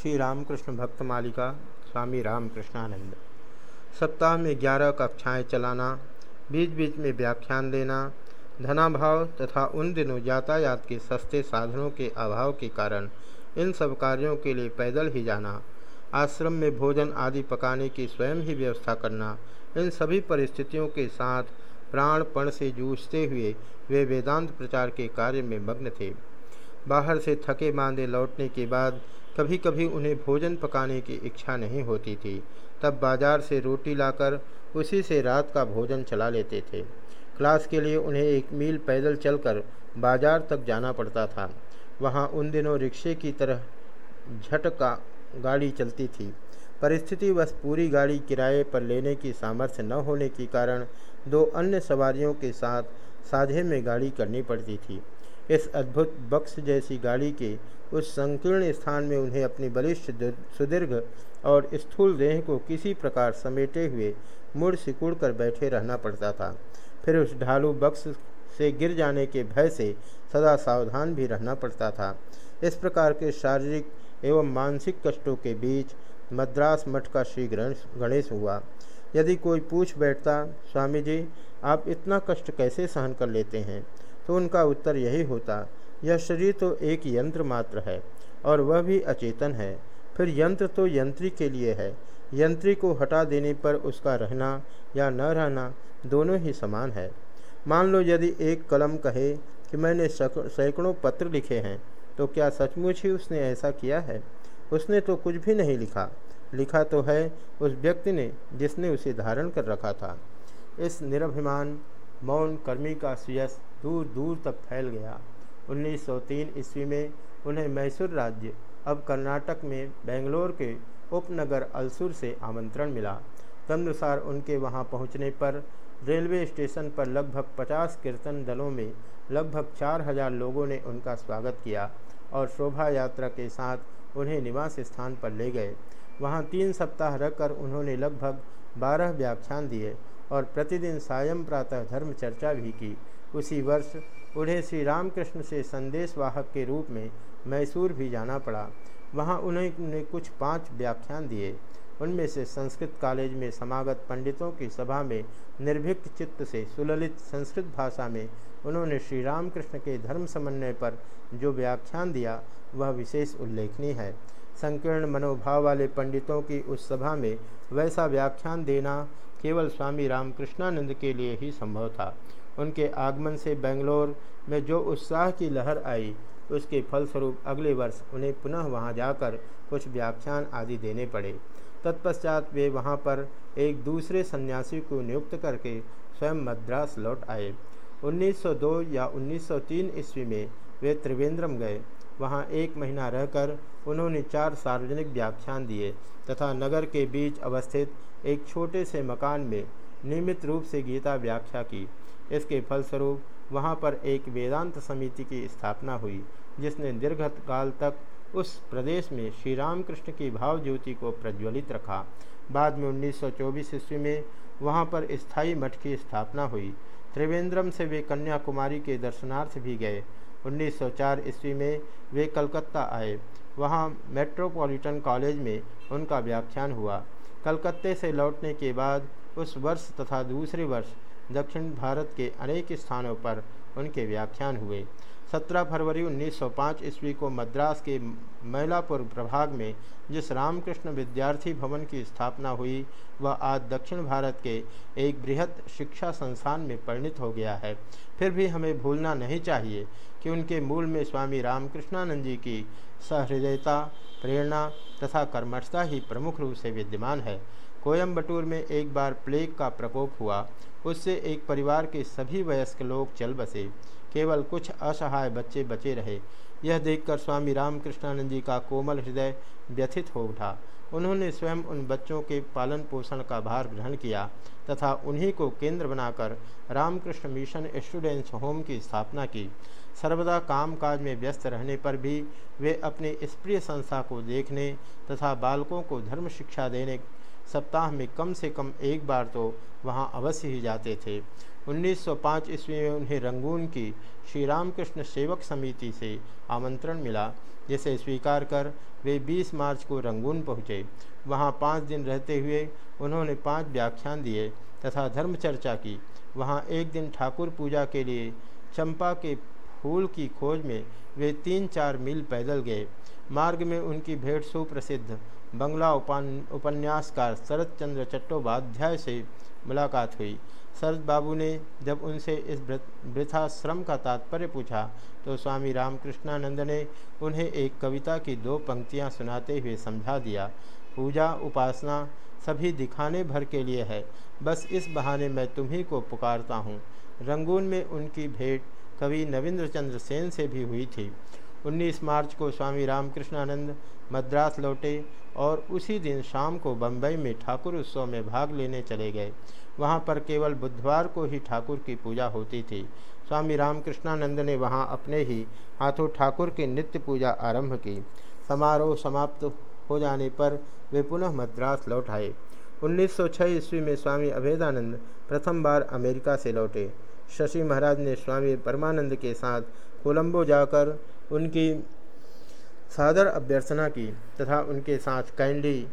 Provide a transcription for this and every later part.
श्री रामकृष्ण भक्त मालिका स्वामी रामकृष्णानंद। सप्ताह में ग्यारह कक्षाएँ चलाना बीच बीच में व्याख्यान देना, धनाभाव तथा उन दिनों यातायात के सस्ते साधनों के अभाव के कारण इन सब कार्यों के लिए पैदल ही जाना, आश्रम में भोजन आदि पकाने की स्वयं ही व्यवस्था करना, इन सभी परिस्थितियों के साथ प्राणपण से जूझते हुए वे वेदांत प्रचार के कार्य में मग्न थे। बाहर से थके बांधे लौटने के बाद कभी कभी उन्हें भोजन पकाने की इच्छा नहीं होती थी। तब बाज़ार से रोटी लाकर उसी से रात का भोजन चला लेते थे। क्लास के लिए उन्हें एक मील पैदल चलकर बाज़ार तक जाना पड़ता था। वहाँ उन दिनों रिक्शे की तरह झटका गाड़ी चलती थी। परिस्थिति बस पूरी गाड़ी किराए पर लेने की सामर्थ्य न होने के कारण दो अन्य सवारियों के साथ साझे में गाड़ी करनी पड़ती थी। इस अद्भुत बक्स जैसी गाड़ी के उस संकीर्ण स्थान में उन्हें अपनी बलिष्ठ सुदीर्घ और स्थूल देह को किसी प्रकार समेटे हुए मुड़ सिकुड़ कर बैठे रहना पड़ता था। फिर उस ढालू बक्स से गिर जाने के भय से सदा सावधान भी रहना पड़ता था। इस प्रकार के शारीरिक एवं मानसिक कष्टों के बीच मद्रास मठ का श्री गणेश हुआ। यदि कोई पूछ बैठता, स्वामी जी, आप इतना कष्ट कैसे सहन कर लेते हैं? तो उनका उत्तर यही होता, यह शरीर तो एक यंत्र मात्र है, और वह भी अचेतन है। फिर यंत्र तो यंत्री के लिए है, यंत्री को हटा देने पर उसका रहना या न रहना दोनों ही समान है। मान लो यदि एक कलम कहे कि मैंने सैकड़ों पत्र लिखे हैं तो क्या सचमुच ही उसने ऐसा किया है? उसने तो कुछ भी नहीं लिखा। लिखा तो है उस व्यक्ति ने जिसने उसे धारण कर रखा था। इस निरभिमान, मौन कर्मी का सुयस दूर दूर तक फैल गया। 1903 ईस्वी में उन्हें मैसूर राज्य, अब कर्नाटक में बेंगलोर के उपनगर अलसुर से आमंत्रण मिला। तदनुसार उनके वहाँ पहुँचने पर रेलवे स्टेशन पर लगभग 50 कीर्तन दलों में लगभग 4000 लोगों ने उनका स्वागत किया और शोभा यात्रा के साथ उन्हें निवास स्थान पर ले गए। वहाँ तीन सप्ताह रहकर उन्होंने लगभग 12 व्याख्यान दिए और प्रतिदिन सायं प्रातः धर्म चर्चा भी की। उसी वर्ष उन्हें श्री रामकृष्ण से संदेश वाहक के रूप में मैसूर भी जाना पड़ा। वहाँ उन्हें कुछ पाँच व्याख्यान दिए। उनमें से संस्कृत कॉलेज में समागत पंडितों की सभा में निर्भीक चित्त से सुललित संस्कृत भाषा में उन्होंने श्री रामकृष्ण के धर्म समन्वय पर जो व्याख्यान दिया, वह विशेष उल्लेखनीय है। संकीर्ण मनोभाव वाले पंडितों की उस सभा में वैसा व्याख्यान देना केवल स्वामी रामकृष्णानंद के लिए ही संभव था। उनके आगमन से बेंगलोर में जो उत्साह की लहर आई, उसके फलस्वरूप अगले वर्ष उन्हें पुनः वहाँ जाकर कुछ व्याख्यान आदि देने पड़े। तत्पश्चात वे वहाँ पर एक दूसरे सन्यासी को नियुक्त करके स्वयं मद्रास लौट आए। 1902 या 1903 ईस्वी में वे त्रिवेंद्रम गए। वहाँ एक महीना रहकर उन्होंने चार सार्वजनिक व्याख्यान दिए तथा नगर के बीच अवस्थित एक छोटे से मकान में नियमित रूप से गीता व्याख्या की। इसके फलस्वरूप वहाँ पर एक वेदांत समिति की स्थापना हुई, जिसने दीर्घ काल तक उस प्रदेश में श्री रामकृष्ण की भाव ज्योति को प्रज्वलित रखा। बाद में 1924 ईस्वी में वहाँ पर स्थायी मठ की स्थापना हुई। त्रिवेंद्रम से वे कन्याकुमारी के दर्शनार्थ भी गए। 1904 ईस्वी में वे कलकत्ता आए। वहाँ मेट्रोपॉलिटन कॉलेज में उनका व्याख्यान हुआ। कलकत्ते से लौटने के बाद उस वर्ष तथा दूसरे वर्ष दक्षिण भारत के अनेक स्थानों पर उनके व्याख्यान हुए। 17 फरवरी 1905 ईस्वी को मद्रास के मैलापुर प्रभाग में जिस रामकृष्ण विद्यार्थी भवन की स्थापना हुई, वह आज दक्षिण भारत के एक बृहद शिक्षा संस्थान में परिणित हो गया है। फिर भी हमें भूलना नहीं चाहिए कि उनके मूल में स्वामी रामकृष्णानंद जी की सहृदयता, प्रेरणा तथा कर्मठता ही प्रमुख रूप से विद्यमान है। कोयम्बटूर में एक बार प्लेग का प्रकोप हुआ। उससे एक परिवार के सभी वयस्क लोग चल बसे। केवल कुछ असहाय बच्चे बचे रहे। यह देखकर स्वामी रामकृष्णानंद जी का कोमल हृदय व्यथित हो उठा। उन्होंने स्वयं उन बच्चों के पालन पोषण का भार ग्रहण किया तथा उन्हीं को केंद्र बनाकर रामकृष्ण मिशन स्टूडेंट्स होम की स्थापना की। सर्वदा कामकाज में व्यस्त रहने पर भी वे अपनी इस प्रिय संस्था को देखने तथा बालकों को धर्म शिक्षा देने सप्ताह में कम से कम एक बार तो वहाँ अवश्य ही जाते थे। 1905 ईस्वी में उन्हें रंगून की श्री रामकृष्ण सेवक समिति से आमंत्रण मिला, जिसे स्वीकार कर वे 20 मार्च को रंगून पहुँचे। वहाँ पाँच दिन रहते हुए उन्होंने पाँच व्याख्यान दिए तथा धर्म चर्चा की। वहाँ एक दिन ठाकुर पूजा के लिए चंपा के फूल की खोज में वे तीन चार मील पैदल गए। मार्ग में उनकी भेंट सुप्रसिद्ध बंगला उपान, उपन्यासकार शरद चंद्र चट्टोपाध्याय से मुलाकात हुई। शरद बाबू ने जब उनसे इस वृथाश्रम का तात्पर्य पूछा तो स्वामी रामकृष्णानंद ने उन्हें एक कविता की दो पंक्तियाँ सुनाते हुए समझा दिया, पूजा, उपासना सभी दिखाने भर के लिए है। बस इस बहाने मैं तुम्ही को पुकारता हूँ। रंगून में उनकी भेंट कवि नवीन्द्र चंद्र सेन से भी हुई थी। 19 मार्च को स्वामी रामकृष्णानंद मद्रास लौटे और उसी दिन शाम को बम्बई में ठाकुर उत्सव में भाग लेने चले गए। वहाँ पर केवल बुधवार को ही ठाकुर की पूजा होती थी। स्वामी रामकृष्णानंद ने वहाँ अपने ही हाथों ठाकुर की नित्य पूजा आरंभ की। समारोह समाप्त हो जाने पर वे पुनः मद्रास लौट आए। 1906 ईस्वी में स्वामी अभेदानंद प्रथम बार अमेरिका से लौटे। शशि महाराज ने स्वामी परमानंद के साथ कोलंबो जाकर उनकी सादर अभ्यर्थना की तथा उनके साथ कैंडी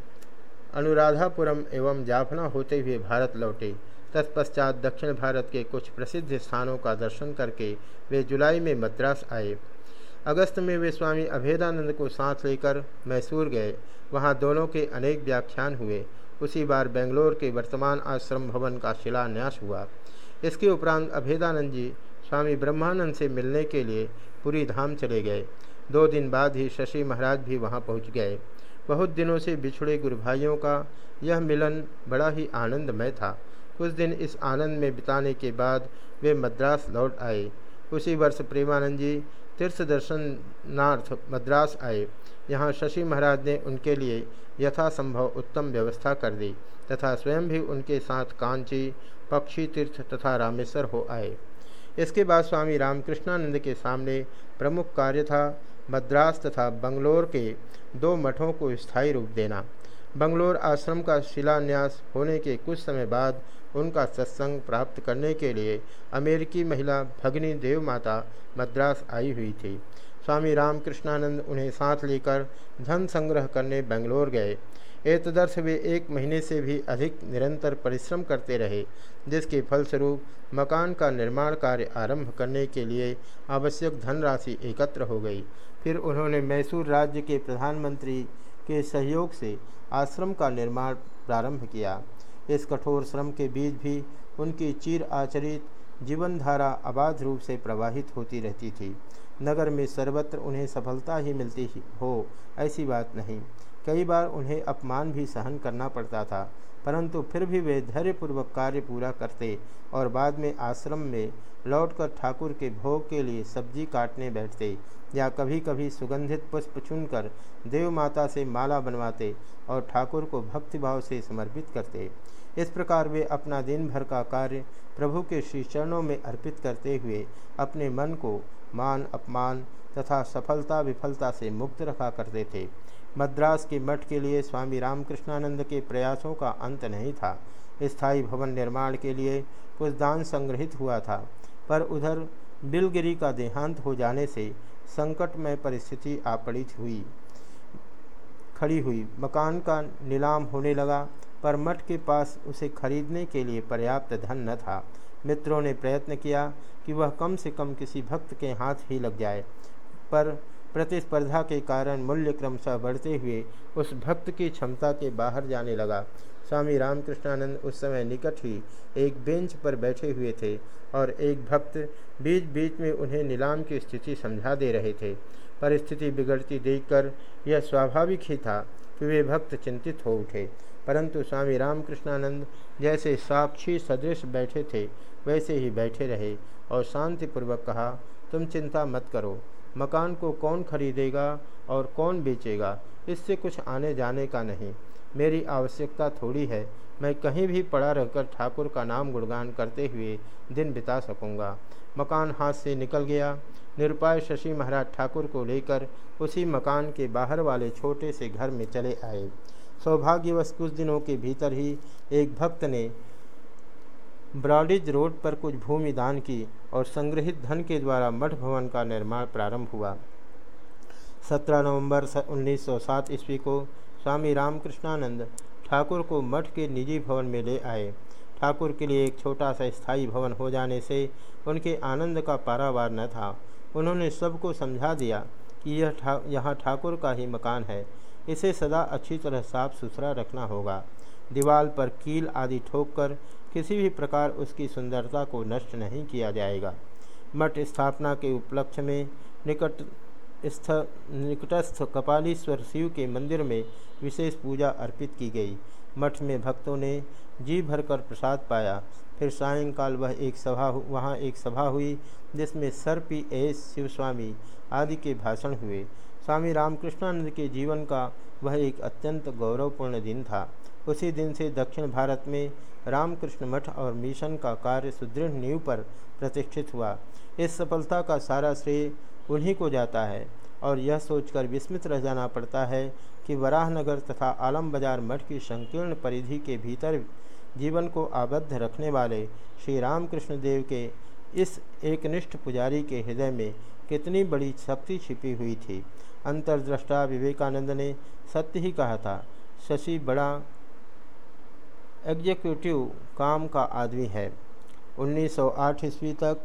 अनुराधापुरम एवं जाफना होते हुए भारत लौटे। तत्पश्चात दक्षिण भारत के कुछ प्रसिद्ध स्थानों का दर्शन करके वे जुलाई में मद्रास आए। अगस्त में वे स्वामी अभेदानंद को साथ लेकर मैसूर गए। वहाँ दोनों के अनेक व्याख्यान हुए। उसी बार बेंगलोर के वर्तमान आश्रम भवन का शिलान्यास हुआ। इसके उपरांत अभेदानंद जी स्वामी ब्रह्मानंद से मिलने के लिए पूरी धाम चले गए। दो दिन बाद ही शशि महाराज भी वहाँ पहुँच गए। बहुत दिनों से बिछड़े गुरु भाइयों का यह मिलन बड़ा ही आनंदमय था। कुछ दिन इस आनंद में बिताने के बाद वे मद्रास लौट आए। उसी वर्ष प्रेमानंद जी तीर्थ दर्शनार्थ मद्रास आए। यहाँ शशि महाराज ने उनके लिए यथासंभव उत्तम व्यवस्था कर दी तथा स्वयं भी उनके साथ कांची, पक्षी तीर्थ तथा रामेश्वर हो आए। इसके बाद स्वामी रामकृष्णानंद के सामने प्रमुख कार्य था मद्रास तथा बंगलोर के दो मठों को स्थायी रूप देना। बंगलोर आश्रम का शिलान्यास होने के कुछ समय बाद उनका सत्संग प्राप्त करने के लिए अमेरिकी महिला भगनी देव माता मद्रास आई हुई थी। स्वामी रामकृष्णानंद उन्हें साथ लेकर धन संग्रह करने बेंगलोर गए। एतदर्थ वे एक महीने से भी अधिक निरंतर परिश्रम करते रहे, जिसके फलस्वरूप मकान का निर्माण कार्य आरंभ करने के लिए आवश्यक धनराशि एकत्र हो गई। फिर उन्होंने मैसूर राज्य के प्रधानमंत्री के सहयोग से आश्रम का निर्माण प्रारंभ किया। इस कठोर श्रम के बीच भी उनकी चीर आचरित जीवनधारा अबाध रूप से प्रवाहित होती रहती थी। नगर में सर्वत्र उन्हें सफलता ही मिलती ही हो, ऐसी बात नहीं। कई बार उन्हें अपमान भी सहन करना पड़ता था, परंतु फिर भी वे धैर्यपूर्वक कार्य पूरा करते और बाद में आश्रम में लौटकर ठाकुर के भोग के लिए सब्ज़ी काटने बैठते या कभी कभी सुगंधित पुष्प चुनकर देव माता से माला बनवाते और ठाकुर को भक्तिभाव से समर्पित करते। इस प्रकार वे अपना दिन भर का कार्य प्रभु के श्री चरणों में अर्पित करते हुए अपने मन को मान, अपमान तथा सफलता विफलता से मुक्त रखा करते थे। मद्रास के मठ के लिए स्वामी रामकृष्णानंद के प्रयासों का अंत नहीं था। स्थायी भवन निर्माण के लिए कुछ दान संग्रहित हुआ था, पर उधर बिलगिरी का देहांत हो जाने से संकटमय परिस्थिति आ पड़ी हुई, खड़ी हुई। मकान का नीलाम होने लगा, पर मठ के पास उसे खरीदने के लिए पर्याप्त धन न था। मित्रों ने प्रयत्न किया कि वह कम से कम किसी भक्त के हाथ ही लग जाए, पर प्रतिस्पर्धा के कारण मूल्य क्रमशः बढ़ते हुए उस भक्त की क्षमता के बाहर जाने लगा। स्वामी रामकृष्णानंद उस समय निकट ही एक बेंच पर बैठे हुए थे और एक भक्त बीच बीच में उन्हें नीलाम की स्थिति समझा दे रहे थे। परिस्थिति बिगड़ती देखकर यह स्वाभाविक ही था कि वे भक्त चिंतित हो उठे। परंतु स्वामी रामकृष्णानंद जैसे साक्षी सदृश बैठे थे, वैसे ही बैठे रहे और शांतिपूर्वक कहा, तुम चिंता मत करो। मकान को कौन खरीदेगा और कौन बेचेगा? इससे कुछ आने जाने का नहीं। मेरी आवश्यकता थोड़ी है। मैं कहीं भी पड़ा रहकर ठाकुर का नाम गुणगान करते हुए दिन बिता सकूँगा। मकान हाथ से निकल गया। निरुपाय शशि महाराज ठाकुर को लेकर उसी मकान के बाहर वाले छोटे से घर में चले आए। सौभाग्यवश कुछ दिनों के भीतर ही एक भक्त ने ब्रॉडिज रोड पर कुछ भूमि दान की और संग्रहित धन के द्वारा मठ भवन का निर्माण प्रारंभ हुआ। 17 नवंबर 1907 ईस्वी को स्वामी रामकृष्णानंद ठाकुर को मठ के निजी भवन में ले आए। ठाकुर के लिए एक छोटा सा स्थायी भवन हो जाने से उनके आनंद का पारावार न था। उन्होंने सबको समझा दिया कि यह ठा, यहाँ ठाकुर का ही मकान है। इसे सदा अच्छी तरह साफ़ सुथरा रखना होगा। दीवार पर कील आदि ठोक कर किसी भी प्रकार उसकी सुंदरता को नष्ट नहीं किया जाएगा। मठ स्थापना के उपलक्ष्य में निकट स्थ, निकटस्थ कपालीश्वर शिव के मंदिर में विशेष पूजा अर्पित की गई। मठ में भक्तों ने जी भरकर प्रसाद पाया। फिर सायंकाल वह एक सभा वहाँ एक सभा हुई, जिसमें सर पी एस शिवस्वामी आदि के भाषण हुए। स्वामी रामकृष्णानंद के जीवन का वह एक अत्यंत गौरवपूर्ण दिन था। उसी दिन से दक्षिण भारत में रामकृष्ण मठ और मिशन का कार्य सुदृढ़ नींव पर प्रतिष्ठित हुआ। इस सफलता का सारा श्रेय उन्हीं को जाता है और यह सोचकर विस्मित रह जाना पड़ता है कि वराहनगर तथा आलम बाज़ार मठ की संकीर्ण परिधि के भीतर जीवन को आबद्ध रखने वाले श्री रामकृष्ण देव के इस एकनिष्ठ पुजारी के हृदय में कितनी बड़ी शक्ति छिपी हुई थी। अंतर्दृष्टा विवेकानंद ने सत्य ही कहा था, शशि बड़ा एग्जीक्यूटिव काम का आदमी है। 1908 ईस्वी तक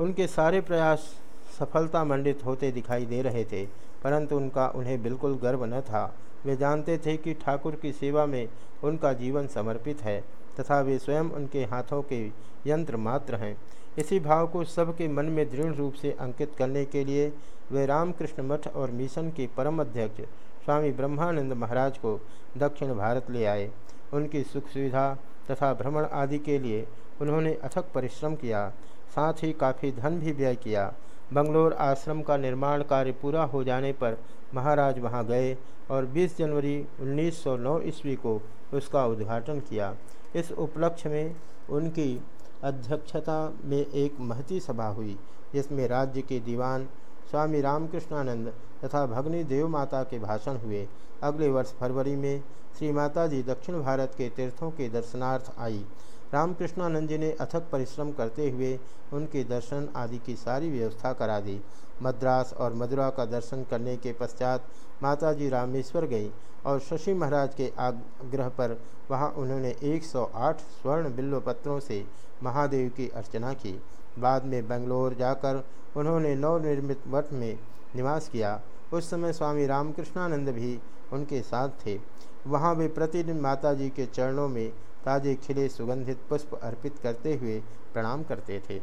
उनके सारे प्रयास सफलता मंडित होते दिखाई दे रहे थे, परंतु उनका उन्हें बिल्कुल गर्व न था। वे जानते थे कि ठाकुर की सेवा में उनका जीवन समर्पित है, तथा वे स्वयं उनके हाथों के यंत्र मात्र हैं। इसी भाव को सबके मन में दृढ़ रूप से अंकित करने के लिए वे रामकृष्ण मठ और मिशन के परम अध्यक्ष स्वामी ब्रह्मानंद महाराज को दक्षिण भारत ले आए। उनकी सुख सुविधा तथा भ्रमण आदि के लिए उन्होंने अथक परिश्रम किया। साथ ही काफ़ी धन भी व्यय किया। बंगलोर आश्रम का निर्माण कार्य पूरा हो जाने पर महाराज वहाँ गए और 20 जनवरी 1909 ईस्वी को उसका उद्घाटन किया। इस उपलक्ष्य में उनकी अध्यक्षता में एक महती सभा हुई, जिसमें राज्य के दीवान स्वामी रामकृष्णानंद तथा भगनी देव माता के भाषण हुए। अगले वर्ष फरवरी में श्री माता जी दक्षिण भारत के तीर्थों के दर्शनार्थ आई। रामकृष्णानंद जी ने अथक परिश्रम करते हुए उनके दर्शन आदि की सारी व्यवस्था करा दी। मद्रास और मदुरा का दर्शन करने के पश्चात माता जी रामेश्वर गई और शशि महाराज के आग्रह पर वहाँ उन्होंने 108 स्वर्ण बिल्व पत्रों से महादेव की अर्चना की। बाद में बंगलोर जाकर उन्होंने नवनिर्मित मठ में निवास किया। उस समय स्वामी रामकृष्णानंद भी उनके साथ थे। वहाँ वे प्रतिदिन माता जी के चरणों में ताजे खिले सुगंधित पुष्प अर्पित करते हुए प्रणाम करते थे।